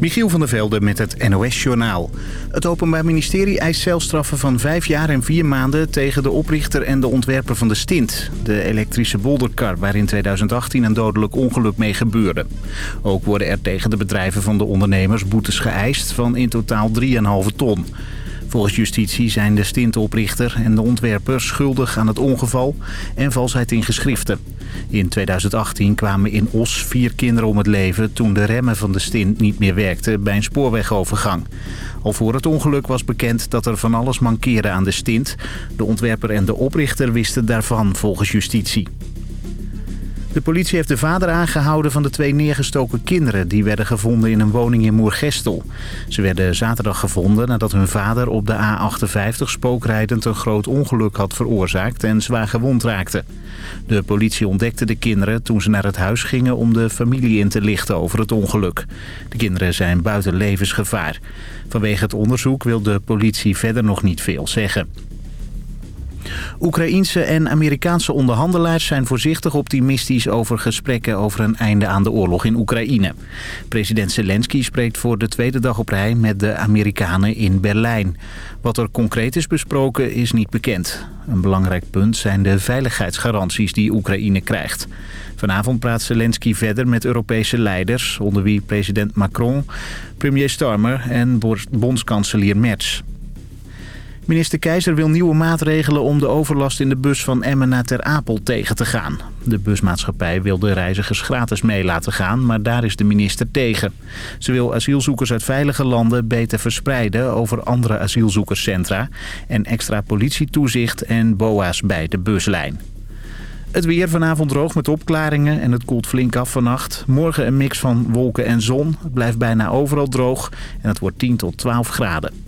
Michiel van der Velde met het NOS-journaal. Het Openbaar Ministerie eist celstraffen van vijf jaar en vier maanden... tegen de oprichter en de ontwerper van de Stint. De elektrische bolderkar waar in 2018 een dodelijk ongeluk mee gebeurde. Ook worden er tegen de bedrijven van de ondernemers boetes geëist... van in totaal 3,5 ton. Volgens justitie zijn de stintoprichter en de ontwerper schuldig aan het ongeval en valsheid in geschriften. In 2018 kwamen in Os vier kinderen om het leven toen de remmen van de stint niet meer werkten bij een spoorwegovergang. Al voor het ongeluk was bekend dat er van alles mankeerde aan de stint. De ontwerper en de oprichter wisten daarvan volgens justitie. De politie heeft de vader aangehouden van de twee neergestoken kinderen... die werden gevonden in een woning in Moergestel. Ze werden zaterdag gevonden nadat hun vader op de A58 spookrijdend... een groot ongeluk had veroorzaakt en zwaar gewond raakte. De politie ontdekte de kinderen toen ze naar het huis gingen... om de familie in te lichten over het ongeluk. De kinderen zijn buiten levensgevaar. Vanwege het onderzoek wil de politie verder nog niet veel zeggen. Oekraïense en Amerikaanse onderhandelaars zijn voorzichtig optimistisch over gesprekken over een einde aan de oorlog in Oekraïne. President Zelensky spreekt voor de tweede dag op rij met de Amerikanen in Berlijn. Wat er concreet is besproken is niet bekend. Een belangrijk punt zijn de veiligheidsgaranties die Oekraïne krijgt. Vanavond praat Zelensky verder met Europese leiders, onder wie president Macron, premier Starmer en bondskanselier Merz. Minister Keizer wil nieuwe maatregelen om de overlast in de bus van Emmen naar Ter Apel tegen te gaan. De busmaatschappij wil de reizigers gratis mee laten gaan, maar daar is de minister tegen. Ze wil asielzoekers uit veilige landen beter verspreiden over andere asielzoekerscentra... en extra politietoezicht en boa's bij de buslijn. Het weer vanavond droog met opklaringen en het koelt flink af vannacht. Morgen een mix van wolken en zon. Het blijft bijna overal droog en het wordt 10 tot 12 graden.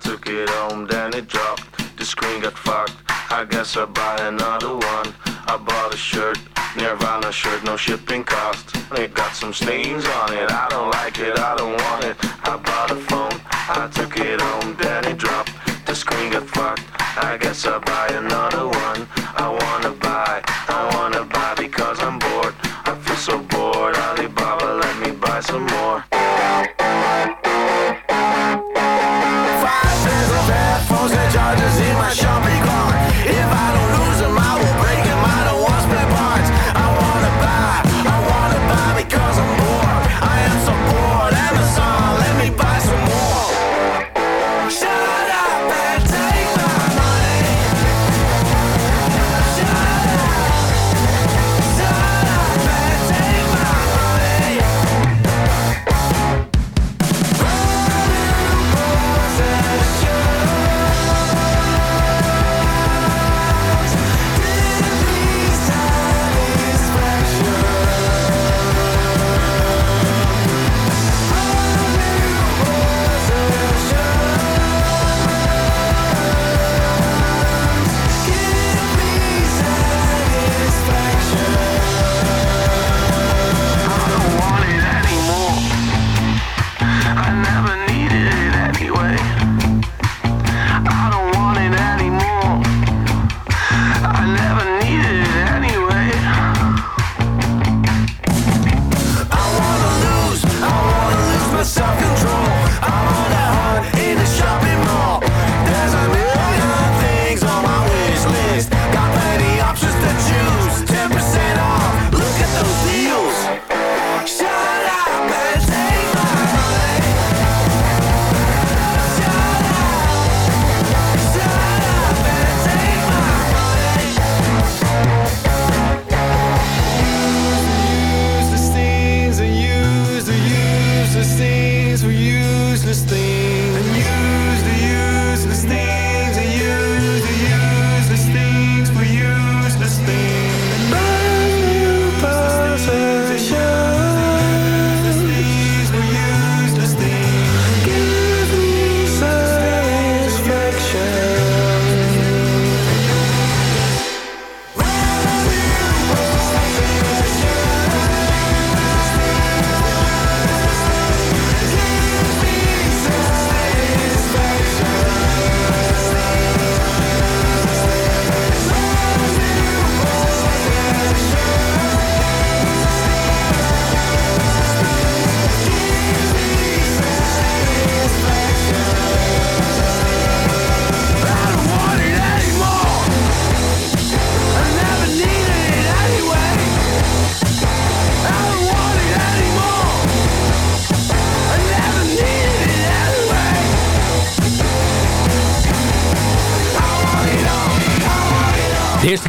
took it home, then it dropped. The screen got fucked. I guess I'll buy another one. I bought a shirt, Nirvana shirt, no shipping cost. It got some stains on it. I don't like it, I don't want it. I bought a phone, I took it home, then it dropped. The screen got fucked. I guess I'll buy another one. I wanna buy, I wanna buy because I'm bored. I feel so bored. Alibaba, let me buy some more.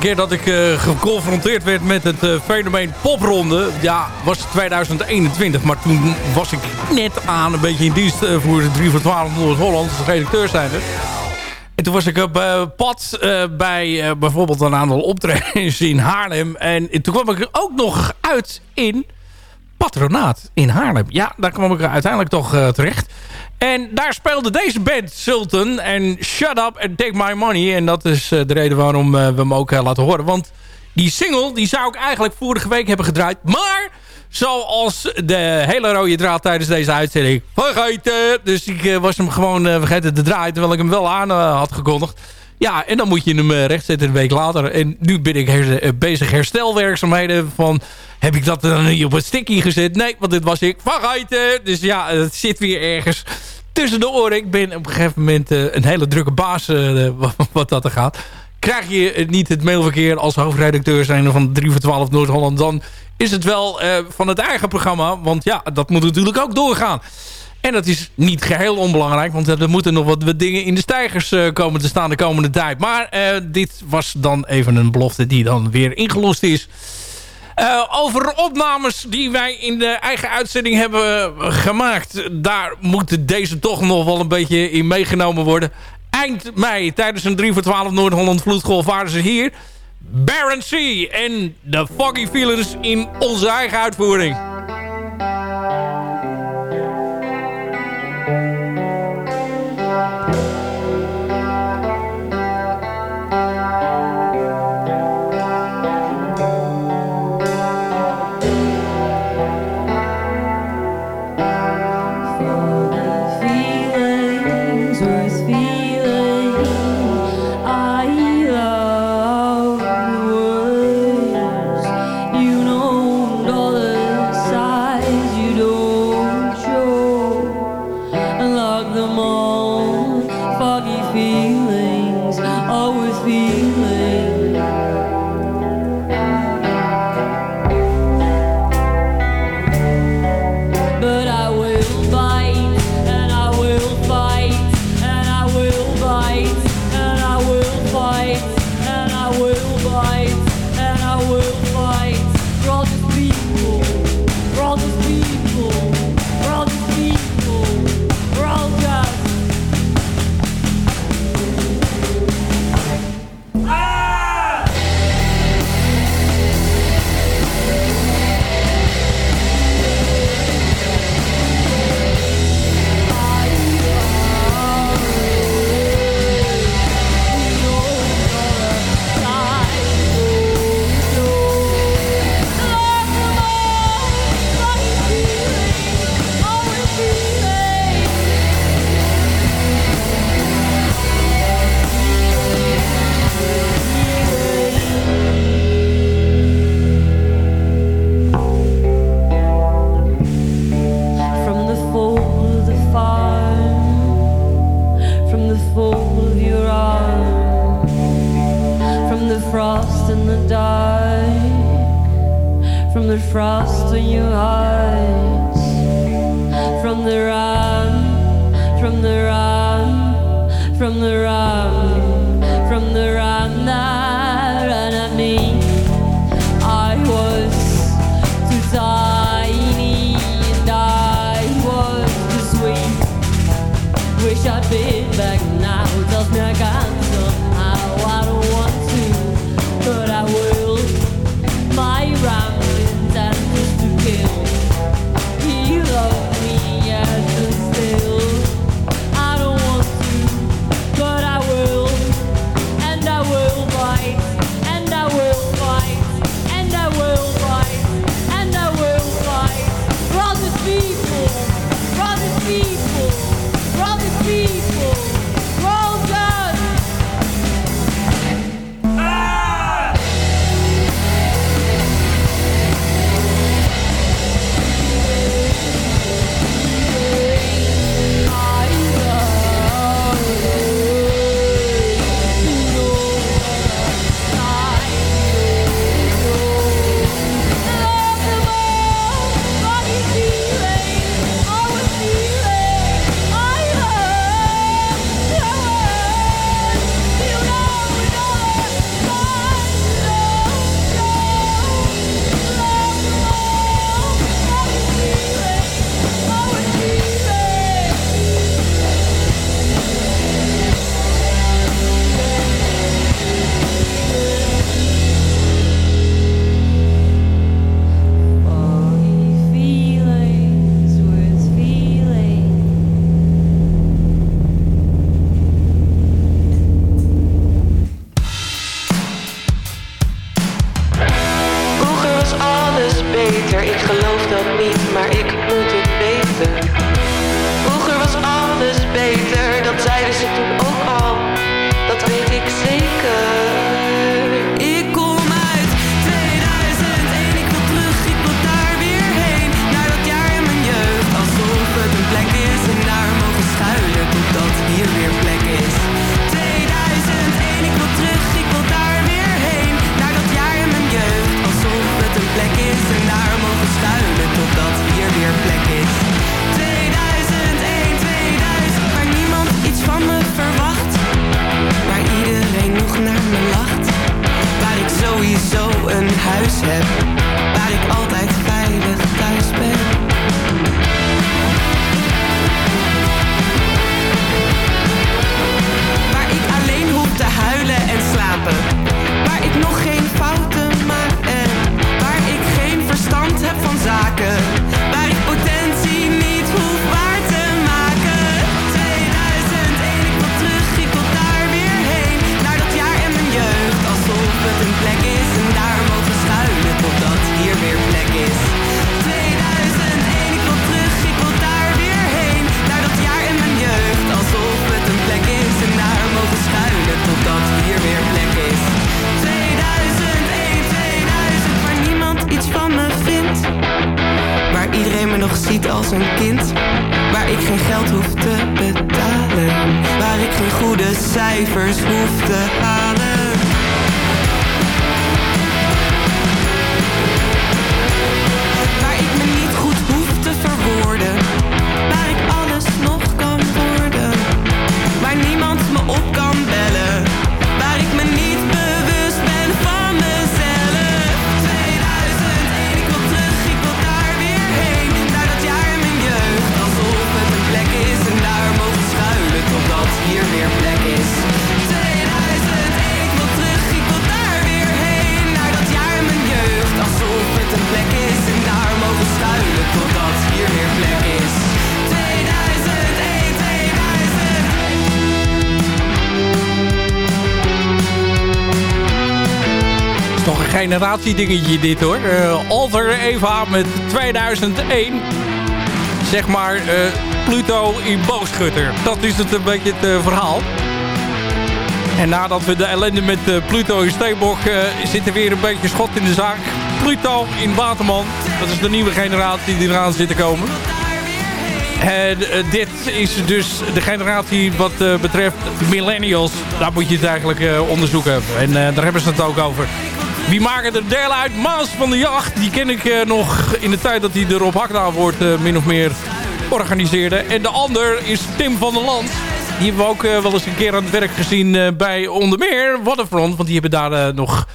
Keer dat ik uh, geconfronteerd werd met het uh, fenomeen popronde... ja, was 2021. Maar toen was ik net aan een beetje in dienst uh, voor 3 voor 12 Noord-Holland. als redacteur En toen was ik op pad bij bijvoorbeeld een aantal optredens in Haarlem. En toen kwam ik ook nog uit in Patronaat in Haarlem. Ja, daar kwam ik uiteindelijk toch terecht. En daar speelde deze band Sultan en Shut Up and Take My Money. En dat is eh, de reden waarom eh, we hem ook uh, laten horen. Want die single die zou ik eigenlijk vorige week hebben gedraaid. Maar zoals de hele rode draad tijdens deze uitzending vergeten. Dus ik was hem gewoon vergeten te draaien. Terwijl ik hem wel aan had gekondigd. Ja, en dan moet je hem rechtzetten een week later. En nu ben ik her bezig herstelwerkzaamheden van... Heb ik dat dan niet op een sticky gezet? Nee, want dit was ik vergeten. Dus ja, het zit weer ergens tussen de oren. Ik ben op een gegeven moment uh, een hele drukke baas wat dat er gaat. Krijg je niet het mailverkeer als hoofdredacteur zijn van 3 voor 12 Noord-Holland... dan is het wel van het eigen programma. Want ja, dat moet natuurlijk ook doorgaan. En dat is niet geheel onbelangrijk. Want er moeten nog wat, dingen in de stijgers komen te staan de komende tijd. Maar dit was dan even een belofte die dan weer ingelost is... Uh, over opnames die wij in de eigen uitzending hebben gemaakt. Daar moet deze toch nog wel een beetje in meegenomen worden. Eind mei tijdens een 3 voor 12 Noord-Holland vloedgolf waren ze hier. Baron C en de Foggy Feelings in onze eigen uitvoering. Een generatiedingetje dit hoor. Eh, Alter Eva met 2001. Zeg maar eh, Pluto in boogschutter. Dat is het een beetje het eh, verhaal. En nadat we de ellende met Pluto in Steenbok zit er weer een beetje schot in de zaak. Pluto in Waterman. Dat is de nieuwe generatie die eraan zit te komen. En dit is dus de generatie wat betreft millennials. Daar moet je het eigenlijk eh, onderzoeken. En daar hebben ze het ook over. Wie maken er deel uit? Maas van de Jacht. Die ken ik eh, nog in de tijd dat hij de Rob Hakda wordt eh, min of meer organiseerde. En de ander is Tim van der Land. Die hebben we ook eh, wel eens een keer aan het werk gezien bij onder meer Waterfront. Want die hebben daar nog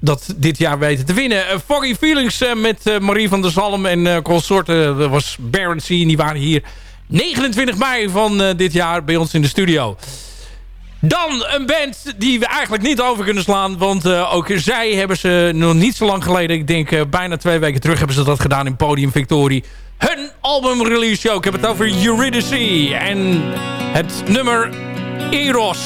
dat dit jaar weten te winnen. Foggy Feelings met Marie van der Zalm en consorten. Was Baron. En die waren hier 29 mei van dit jaar bij ons in de studio. Dan een band die we eigenlijk niet over kunnen slaan. Want eh, ook zij hebben ze nog niet zo lang geleden... ik denk eh, bijna twee weken terug hebben ze dat gedaan in Podium Victorie. Hun album release show. Ik heb het over Eurydice. En het nummer Eros.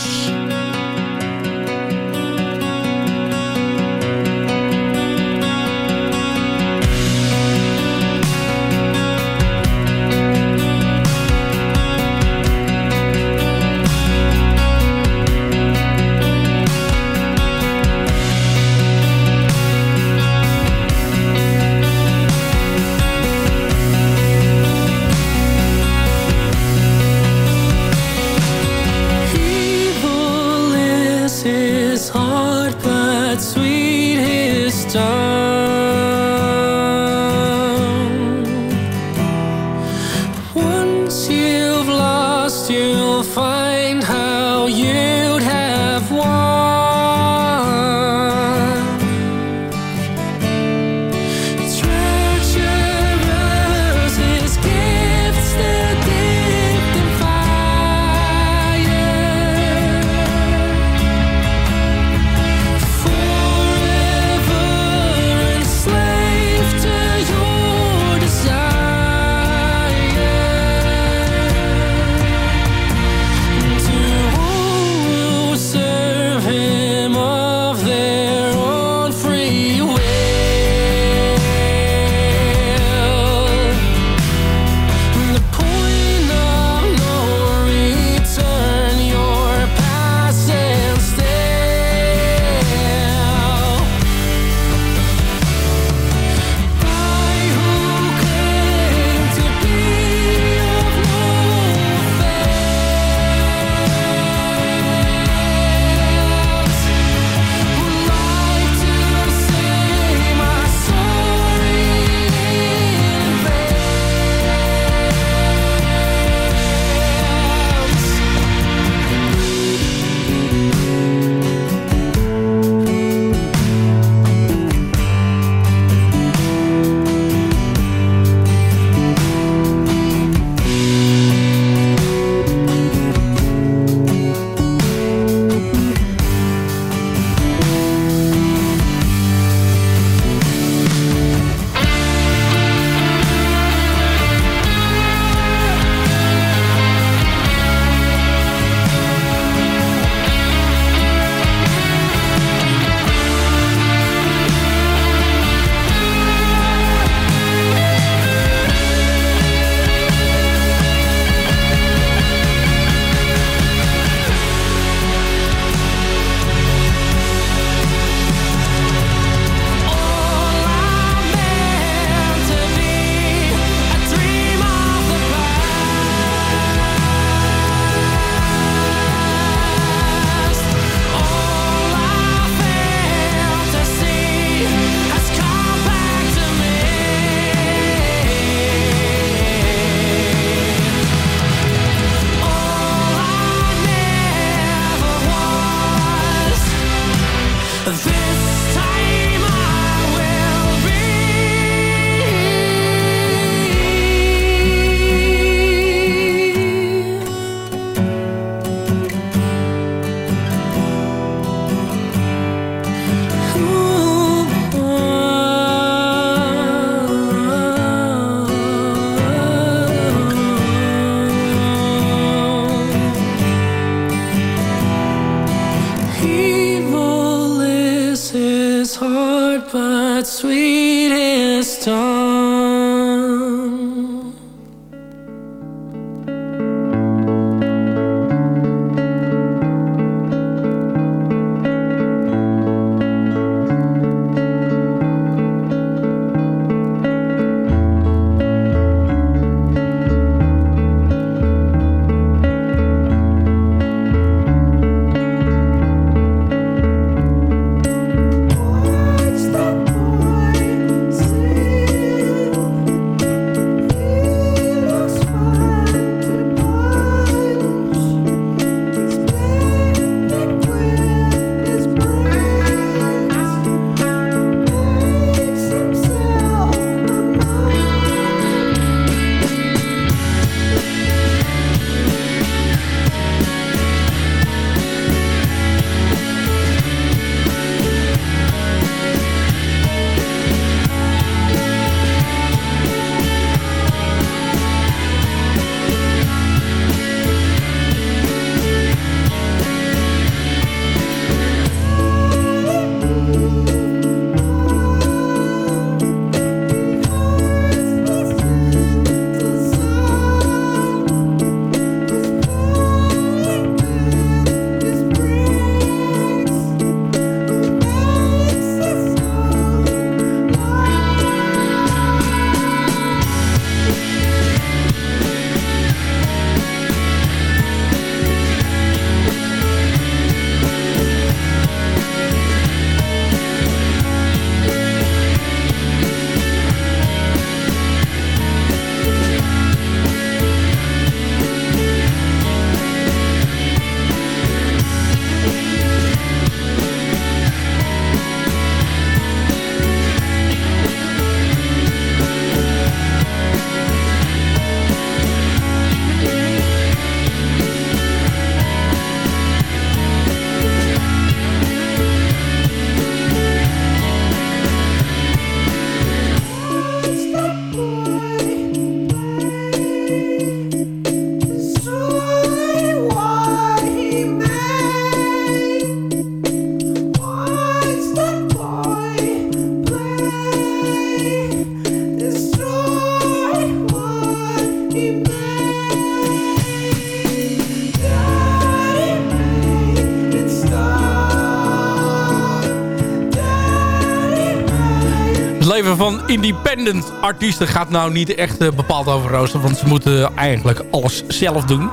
Independent artiesten gaat nou niet echt eh, bepaald over rooster. Want ze moeten eigenlijk alles zelf doen.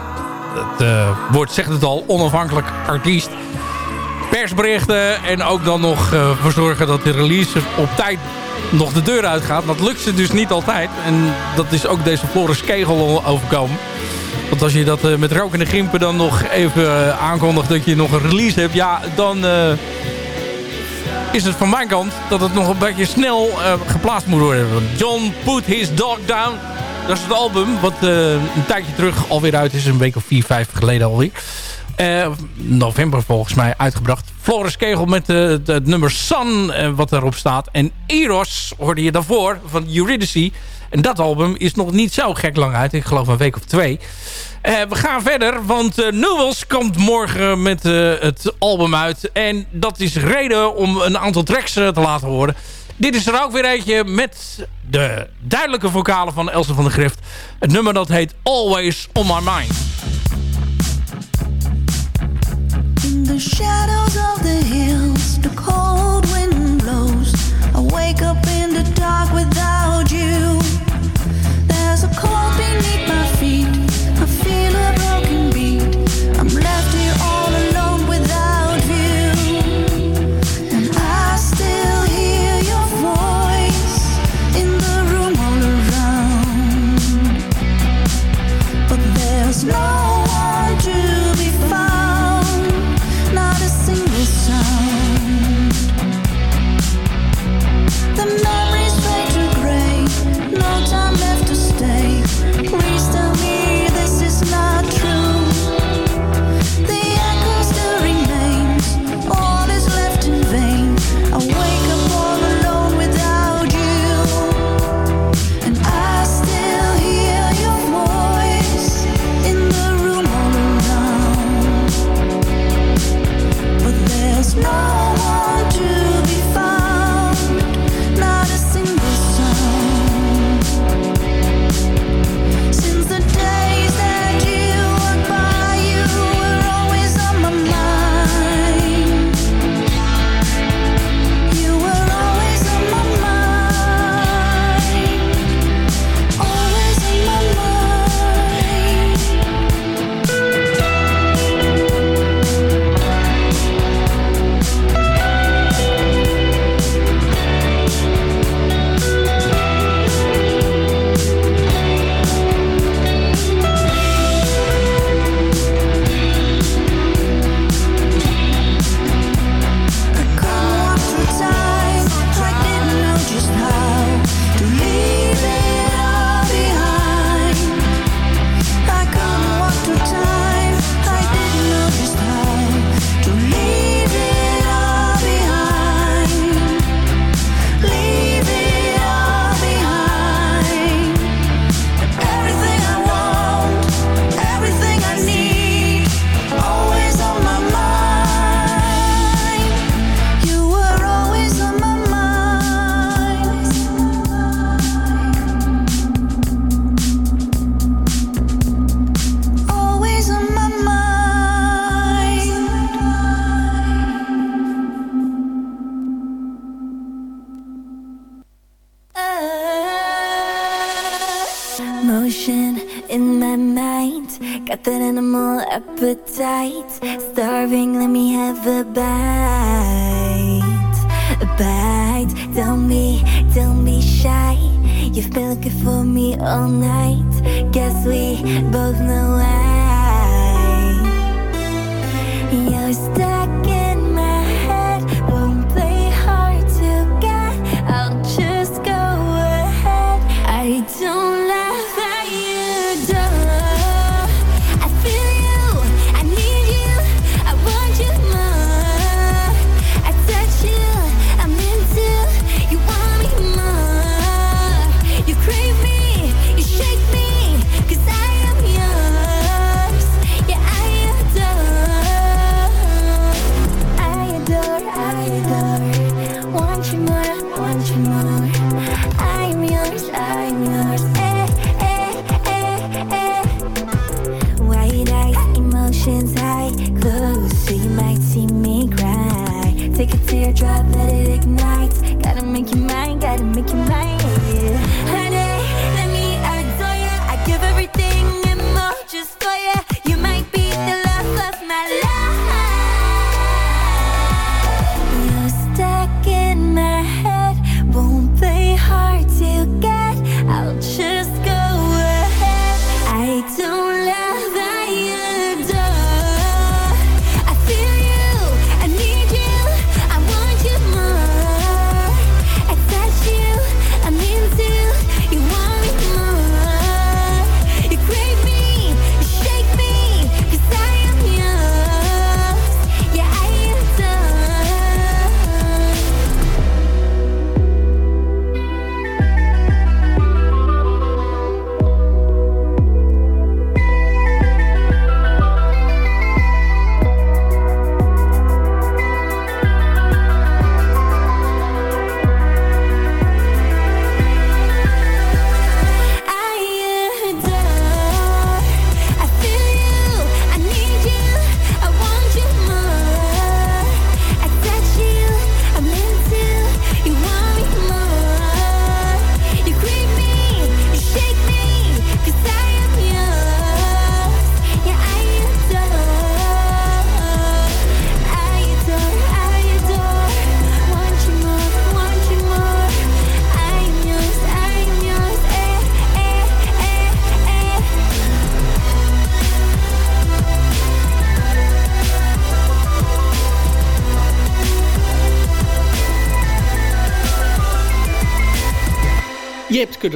Het eh, woord zegt het al, onafhankelijk artiest. Persberichten en ook dan nog eh verzorgen dat de release op tijd nog de deur uitgaat. Dat lukt ze dus niet altijd. En dat is ook deze Floris Kegel overkomen. Want als je dat met rokende gimpen dan nog even aankondigt dat je nog een release hebt... ja, dan is het van mijn kant dat het nog een beetje snel eh, geplaatst moet worden. John Put His Dog Down. Dat is het album wat eh, een tijdje terug alweer uit is. Een week of vier, vijf geleden alweer. Eh, november volgens mij uitgebracht. Floris Kegel met het, nummer Sun wat erop staat. En Eros hoorde je daarvoor van Eurydice. En dat album is nog niet zo gek lang uit. Ik geloof een week of twee. Eh, we gaan verder, want uh, komt morgen met eh, het album uit. En dat is reden om een aantal tracks te laten horen. Dit is er ook weer eentje met de duidelijke vocalen van Elsa van der Grift. Het nummer dat heet Always On My Mind. In the shadows of the hills, the cold wind blows. I wake up in the dark without you. There's a cold beneath my feet.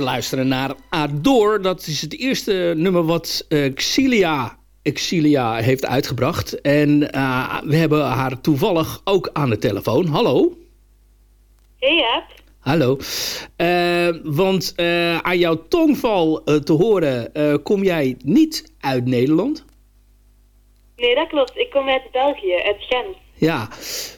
Luisteren naar Ador. Dat is het eerste nummer wat eh, Xilia, Xilia heeft uitgebracht. En eh, we hebben haar toevallig ook aan de telefoon. Hallo? Hey, Jaap. Hallo. Eh, want aan jouw tongval te horen kom jij niet uit Nederland. Nee, dat klopt. Ik kom uit België, uit Gent. Ja,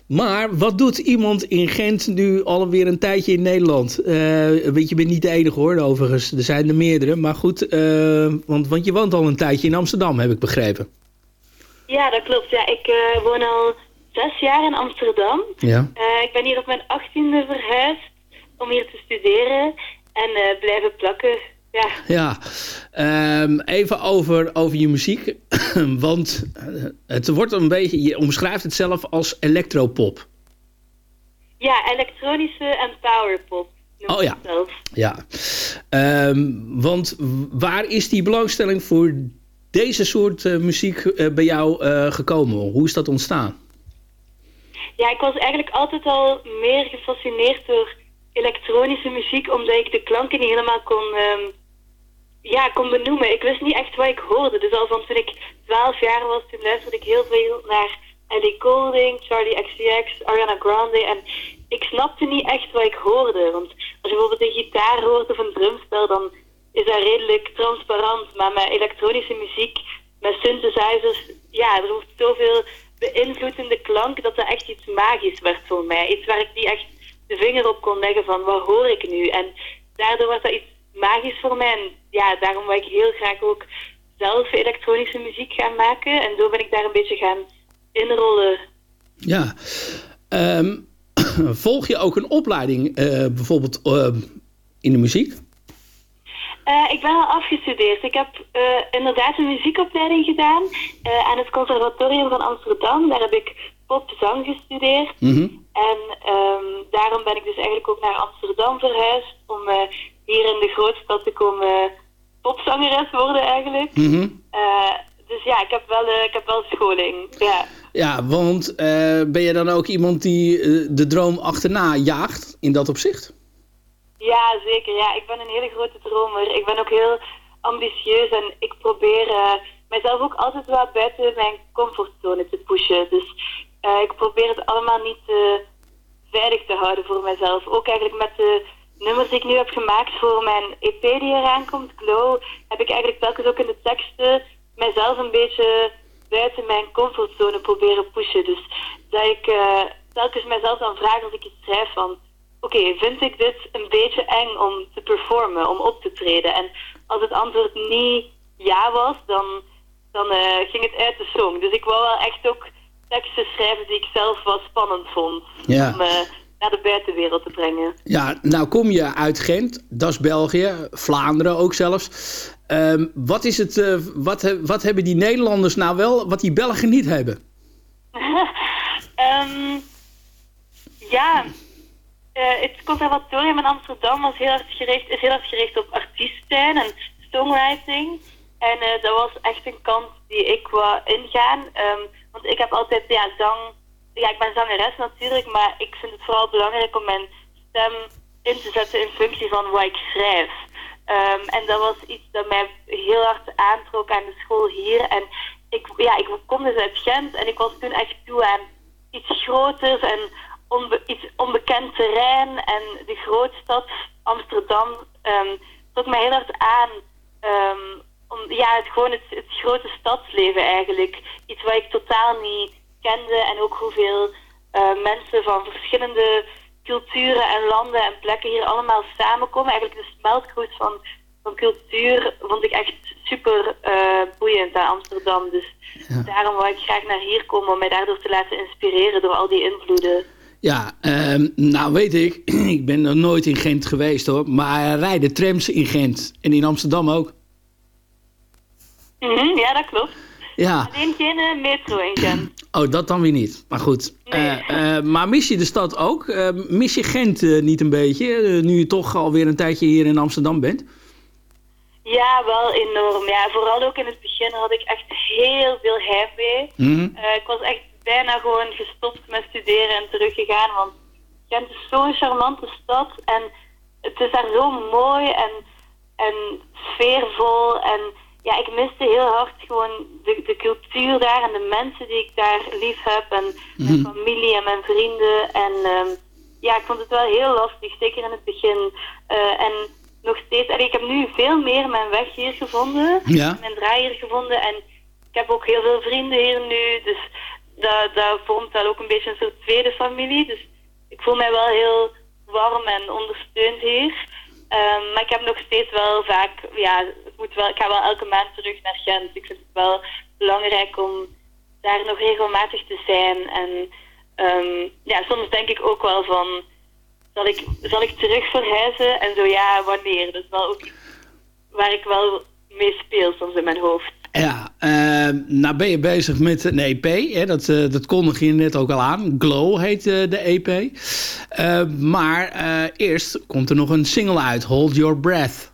maar wat doet iemand in Gent nu alweer een tijdje in Nederland? Eh, weet je, bent niet de enige hoor, overigens. Er zijn er meerdere. Maar goed, eh, want, want je woont al een tijdje in Amsterdam, heb ik begrepen. Ja, dat klopt. Ja, ik eh, woon al zes jaar in Amsterdam. Ja. Ik ben hier op mijn achttiende verhuisd om hier te studeren en blijven plakken. Ja. Ja, Ehm, even over, over je muziek. want eh, het wordt een beetje, je omschrijft het zelf als electropop. ja, elektronische en powerpop Oh ja. Ja, Ehm, want waar is die belangstelling voor deze soort eh, muziek eh, bij jou gekomen? Hoe is dat ontstaan? Ja, ik was eigenlijk altijd al meer gefascineerd door elektronische muziek, omdat ik de klanken niet helemaal kon, ehm, ja, kon benoemen. Ik wist niet echt wat ik hoorde. Dus al van toen ik 12 jaar was, toen luisterde ik heel veel naar Ellie Goulding, Charlie XCX, Ariana Grande. En ik snapte niet echt wat ik hoorde. Want als je bijvoorbeeld een gitaar hoort of een drumstel, dan is dat redelijk transparant. Maar met elektronische muziek, met synthesizers, ja, er hoeft zoveel beïnvloedende klank dat dat echt iets magisch werd voor mij. Iets waar ik niet echt de vinger op kon leggen van wat hoor ik nu. En daardoor was dat iets magisch voor mij. En ja, daarom wil ik heel graag ook zelf elektronische muziek gaan maken. En zo ben ik daar een beetje gaan inrollen. Ja. Ehm, volg je ook een opleiding, eh, bijvoorbeeld eh, in de muziek? Eh, ik ben al afgestudeerd. Ik heb inderdaad een muziekopleiding gedaan aan het Conservatorium van Amsterdam. Daar heb ik popzang gestudeerd. Mhm. En ehm, daarom ben ik dus eigenlijk ook naar Amsterdam verhuisd om hier in de grootstad te komen popzangeres worden eigenlijk. Mhm. Eh, dus ja, ik heb wel, eh, ik heb wel scholing. Ja. Ja, want eh, ben je dan ook iemand die de droom achterna jaagt in dat opzicht? ja, zeker. Ja, ik ben een hele grote dromer. Ik ben ook heel ambitieus en ik probeer eh, mezelf ook altijd wel buiten mijn comfortzone te pushen. Dus ik probeer het allemaal niet veilig te houden voor mezelf. Ook eigenlijk met de nummers die ik nu heb gemaakt voor mijn EP die eraan komt, Glow, heb ik eigenlijk telkens ook in de teksten mijzelf een beetje buiten mijn comfortzone proberen pushen. Dus dat ik eh, telkens mezelf dan vraag als ik iets schrijf van... Oké, vind ik dit een beetje eng om te performen, om op te treden? En als het antwoord niet ja was, dan, dan eh, ging het uit de song. Dus ik wou wel echt ook teksten schrijven die ik zelf wel spannend vond. Ja. Om eh, naar de buitenwereld te brengen. Ja, nou kom je uit Gent, dat is België, Vlaanderen ook zelfs. Ehm, wat, is het, eh, wat, wat hebben die Nederlanders nou wel, wat die Belgen niet hebben? Ehm, ja, eh, het conservatorium in Amsterdam was heel hard gericht, is heel hard gericht op artiest zijn en songwriting. En eh, dat was echt een kant die ik wou ingaan. Ehm, want ik heb altijd, ja, zang... Ja, ik ben zangeres natuurlijk, maar ik vind het vooral belangrijk om mijn stem in te zetten in functie van wat ik schrijf. Ehm, en dat was iets dat mij heel hard aantrok aan de school hier. En ik, ja, ik kom dus uit Gent en ik was toen echt toe aan iets groters en iets onbekend terrein. En de grootstad Amsterdam ehm trok mij heel hard aan. ehm, om, ja, het, gewoon het, het grote stadsleven eigenlijk. Iets wat ik totaal niet kende. En ook hoeveel eh, mensen van verschillende culturen en landen en plekken hier allemaal samenkomen. Eigenlijk de smeltkroes van, van cultuur vond ik echt super eh, boeiend aan Amsterdam. Dus daarom wou ik graag naar hier komen om mij daardoor te laten inspireren door al die invloeden. Ja, ehm, nou weet ik, ik ben nog nooit in Gent geweest hoor, maar rijden trams in Gent en in Amsterdam ook. Mhm, ja, dat klopt. Ja, Alleen metro in Gent. oh dat dan weer niet, maar goed. Eh, eh, maar mis je de stad ook? Eh, mis je Gent niet een beetje, nu je toch alweer een tijdje hier in Amsterdam bent? Ja, wel enorm. Ja, vooral ook in het begin had ik echt heel veel heimwee. Eh, ik was echt bijna gewoon gestopt met studeren en teruggegaan. Want Gent is zo'n charmante stad. En het is daar zo mooi en, en sfeervol. En ja, ik miste heel hard gewoon de, de cultuur daar en de mensen die ik daar lief heb. En mijn Mhm. familie en mijn vrienden. En ehm, ja, ik vond het wel heel lastig, zeker in het begin. Eh, en nog steeds, en ik heb nu veel meer mijn weg hier gevonden. Ja. Mijn draai hier gevonden. En ik heb ook heel veel vrienden hier nu. Dus dat, dat vormt wel ook een beetje een soort tweede familie. Dus ik voel mij wel heel warm en ondersteund hier. Ehm, maar ik heb nog steeds wel vaak, ja, moet wel, ik ga wel elke maand terug naar Gent. Ik vind het wel belangrijk om daar nog regelmatig te zijn. En ehm, ja, soms denk ik ook wel van, zal ik, zal ik terug verhuizen? En zo ja, wanneer? Dat is wel ook waar ik wel mee speel soms in mijn hoofd. Ja, eh, nou ben je bezig met een EP. Hè? Dat, eh, dat kondig je net ook al aan. Glow heet eh, de EP. Eh, maar eh, eerst komt er nog een single uit. Hold Your Breath.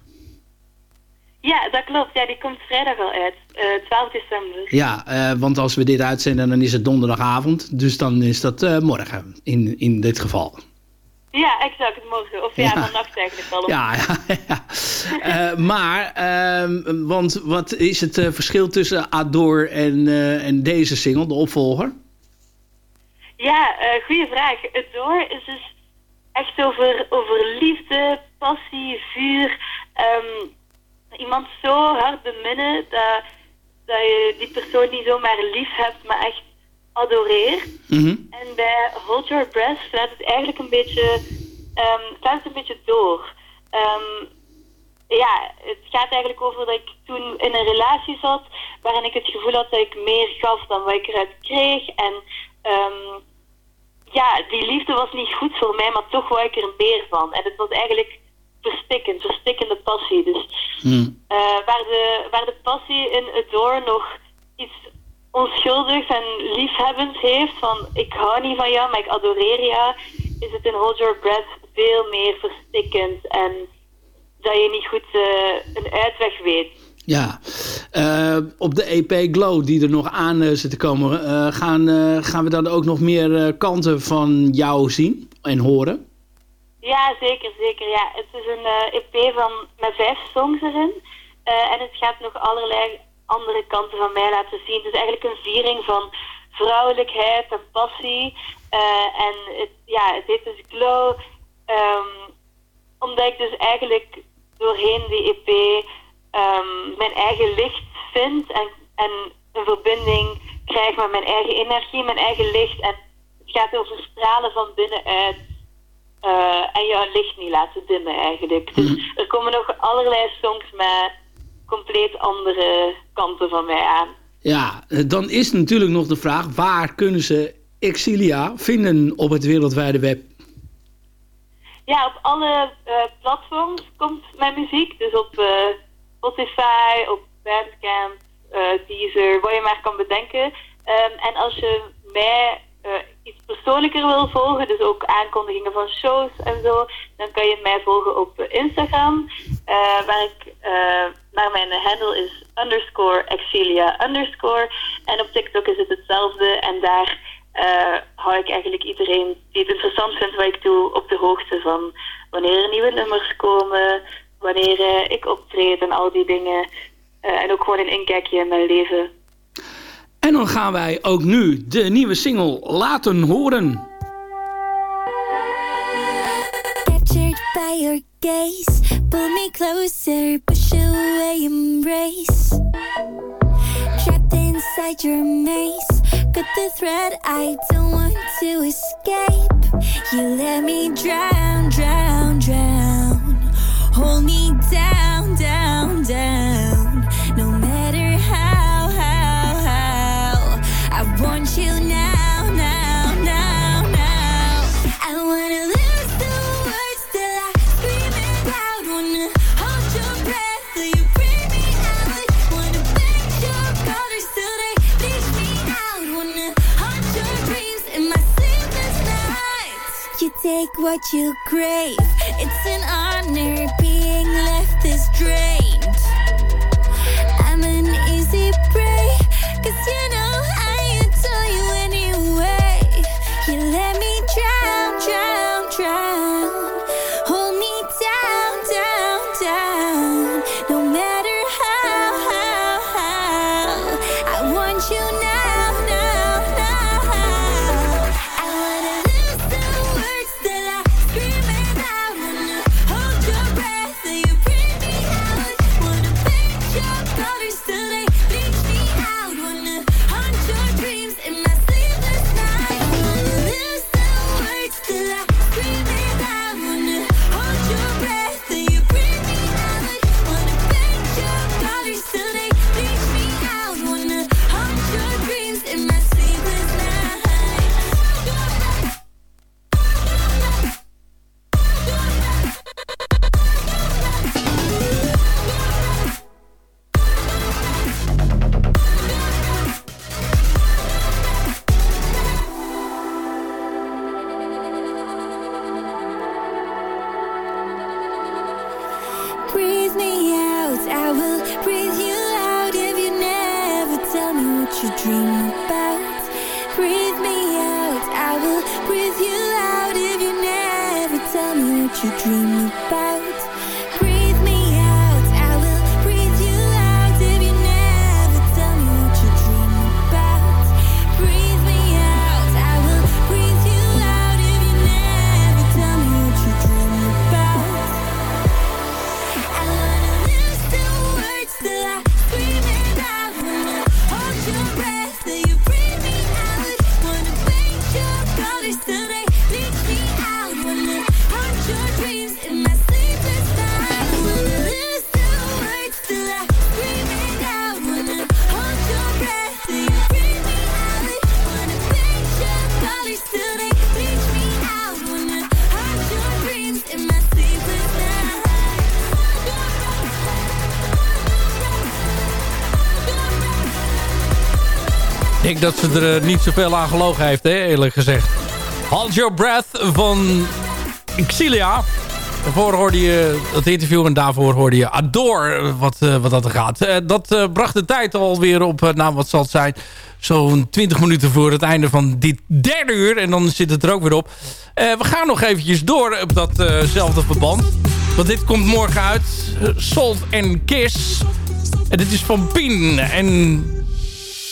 Ja, dat klopt. Ja, die komt vrijdag al uit. eh 12 december. Ja, eh, want als we dit uitzenden dan is het donderdagavond. Dus dan is dat eh, morgen in, in dit geval. Ja, exact. Morgen. Of ja, Ja. vannacht eigenlijk al. Ja, ja, ja. Eh, maar, ehm, want wat is het eh, verschil tussen Adore en, eh, en deze single, de opvolger? Ja, goede vraag. Door is dus echt over, over liefde, passie, vuur. Ehm, iemand zo hard beminnen dat, dat je die persoon niet zomaar lief hebt, maar echt adoreert. Mhm. En bij Hold Your Breath slaat het eigenlijk een beetje, ehm slaat het een beetje door. Ehm, ja, het gaat eigenlijk over dat ik toen in een relatie zat waarin ik het gevoel had dat ik meer gaf dan wat ik eruit kreeg. En ehm, ja, die liefde was niet goed voor mij, maar toch wou ik er meer van. En het was eigenlijk verstikkend, verstikkende passie. Dus Hmm. eh, waar, de, waar de passie in Adore nog iets onschuldigs en liefhebbends heeft, van ik hou niet van jou, maar ik adoreer jou, is het in Hold Your Breath veel meer verstikkend en dat je niet goed eh, een uitweg weet. Ja, Eh, op de EP Glow die er nog aan eh, zit te komen, gaan, gaan we dan ook nog meer kanten van jou zien en horen? Ja, zeker, zeker. Ja. Het is een EP van, met vijf songs erin. En het gaat nog allerlei andere kanten van mij laten zien. Het is eigenlijk een viering van vrouwelijkheid en passie. Eh, en het, ja, het heet dus Glow. ehm, omdat ik dus eigenlijk doorheen die EP ehm, mijn eigen licht vind. En, en een verbinding krijg met mijn eigen energie, mijn eigen licht. En het gaat over stralen van binnenuit. Eh, en jouw licht niet laten dimmen eigenlijk. Dus er komen nog allerlei songs met compleet andere kanten van mij aan. Ja, eh, dan is natuurlijk nog de vraag, waar kunnen ze Exilia vinden op het wereldwijde web? Ja, op alle eh, platforms komt mijn muziek. Dus op eh, Spotify, op Bandcamp, eh Deezer, wat je maar kan bedenken. Ehm, en als je mij iets persoonlijker wil volgen, dus ook aankondigingen van shows en zo, dan kan je mij volgen op eh, Instagram. eh, waar ik, waar mijn handle is underscore Exilia underscore. En op TikTok is het hetzelfde. En daar hou ik eigenlijk iedereen die het interessant vindt wat ik doe op de hoogte van wanneer er nieuwe nummers komen, wanneer ik optreed en al die dingen. En ook gewoon een inkijkje in mijn leven. En dan gaan wij ook nu de nieuwe single laten horen. Captured by your gaze, pull me closer, push away, embrace. Trapped inside your maze, cut the thread, I don't want to escape. You let me drown, drown, drown. Hold me down, down, down. Take what you crave. It's an honor being left this drained. I'm an easy prey, 'cause you know dat ze er niet zoveel aan gelogen heeft, hè, eerlijk gezegd. Hold Your Breath van Exilia. Daarvoor hoorde je het interview en daarvoor hoorde je Adore, wat, wat dat er gaat. dat bracht de tijd alweer op, nou wat zal het zijn, zo'n 20 minuten voor het einde van dit derde uur. En dan zit het er ook weer op. we gaan nog eventjes door op datzelfde verband. Want dit komt morgen uit. Salt and Kiss. En dit is van Pien en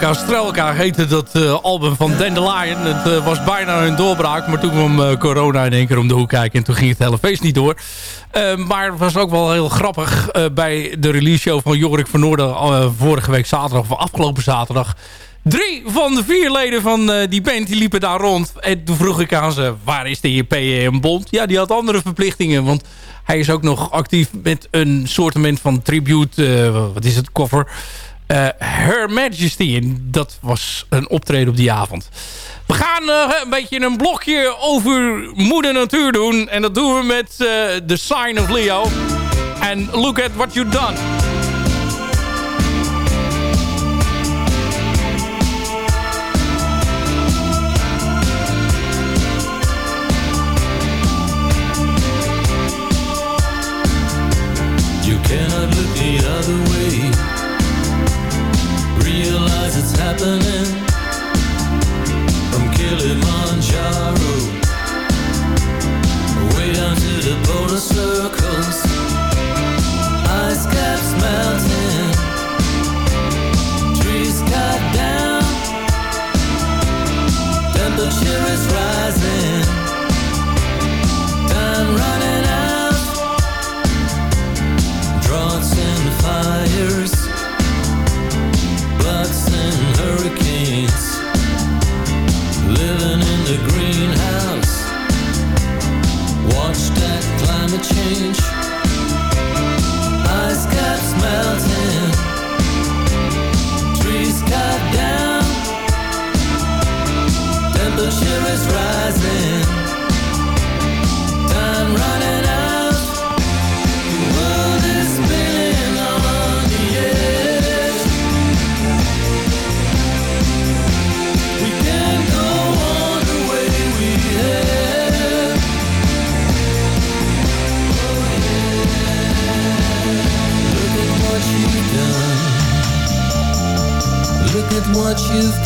Laika Belka Strelka heette dat eh, album van Dandelion. Het eh, was bijna hun doorbraak, maar toen kwam eh, corona in één keer om de hoek kijken... en toen ging het hele feest niet door. maar het was ook wel heel grappig bij de release show van Jorik van Noorden... vorige week zaterdag, of afgelopen zaterdag... Drie van de vier leden van die band die liepen daar rond. En toen vroeg ik aan ze, waar is de JPM Bond? Ja, die had andere verplichtingen, want hij is ook nog actief met een soortement van tribute... wat is het, cover... Uh, Her Majesty. Dat was een optreden op die avond. We gaan uh, een beetje een blokje over moeder natuur doen. En dat doen we met uh, The Sign of Leo. En Look at What You've Done. change. Ice caps melting. Trees cut down. Temperature is rising.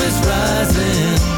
is rising.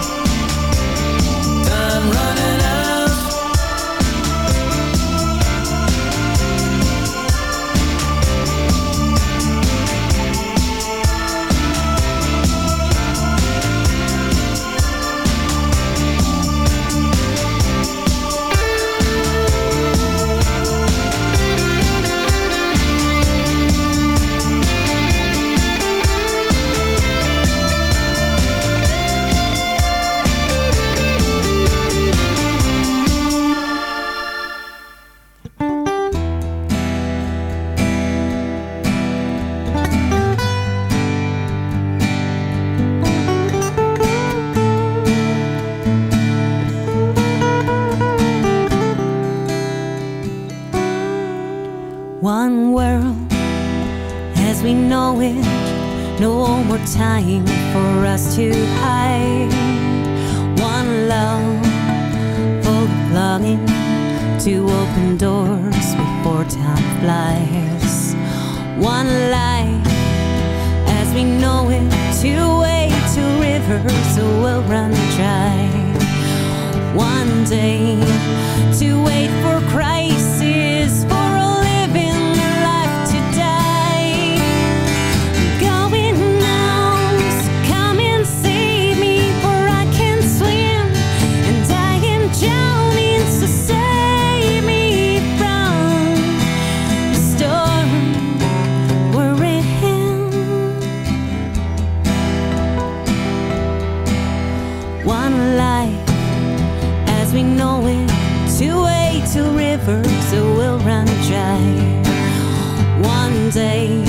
someday.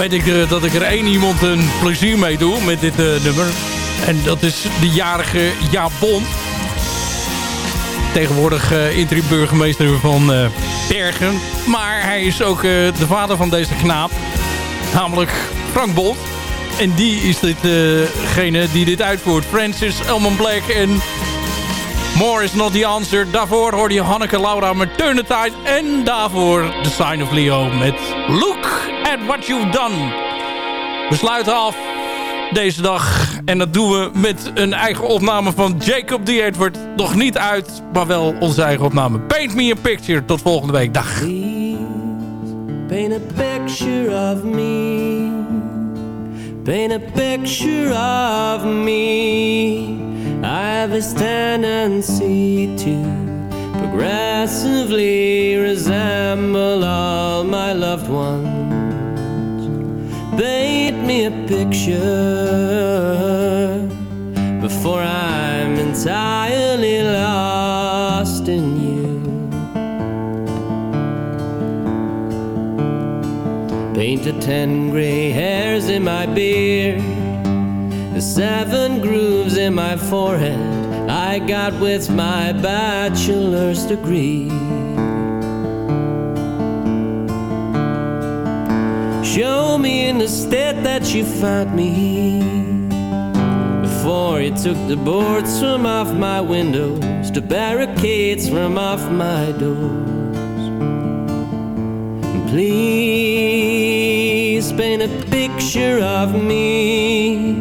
Weet ik eh, dat ik er één iemand een plezier mee doe met dit eh, nummer. En dat is de jarige Jaap Bond. Tegenwoordig uh, interim burgemeester van eh, Bergen. Maar hij is ook eh, de vader van deze knaap. Namelijk Frank Bond. En die is dit, degene die dit uitvoert. Francis Elman Black en More is not the answer. Daarvoor hoorde je Hanneke Laura met Turn the Tide. En daarvoor The Sign of Leo met Look at what you've done. We sluiten af deze dag. En dat doen we met een eigen opname van Jacob D. Edward. Nog niet uit, maar wel onze eigen opname. Paint me a picture. Tot volgende week. Dag. Paint a picture of me. Paint a picture of me. I have this tendency to progressively resemble all my loved ones. Paint me a picture before I'm entirely lost in you. Painted ten gray hairs in my beard, the seven grooves in my forehead I got with my bachelor's degree. Show me in the state that you found me Before you took the boards from off my windows The barricades from off my doors Please paint a picture of me.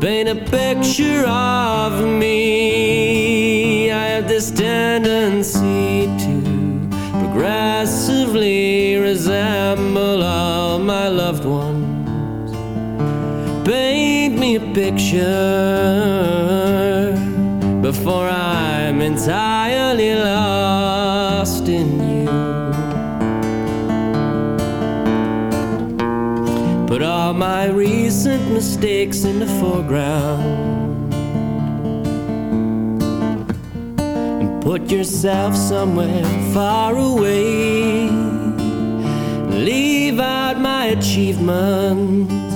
Paint a picture of me. I have this tendency to progressively me a picture before I'm entirely lost in you. Put all my recent mistakes in the foreground. And put yourself somewhere far away. Leave out my achievements.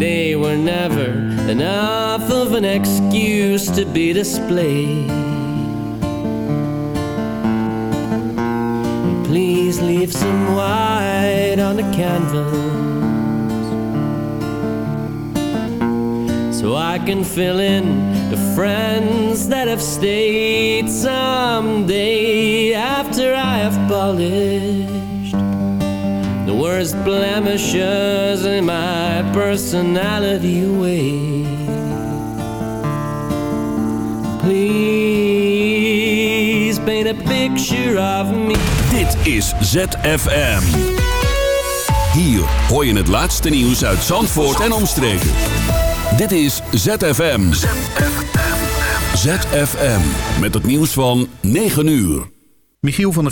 They were never enough of an excuse to be displayed. Please leave some white on the canvas so I can fill in the friends that have stayed someday after I have polished worst blemishes in my personality away. Please paint a picture of me. Dit is ZFM. Hier hoor je het laatste nieuws uit Zandvoort en omstreken. Dit is ZFM. ZFM. Met het nieuws van 9 uur. Michiel van der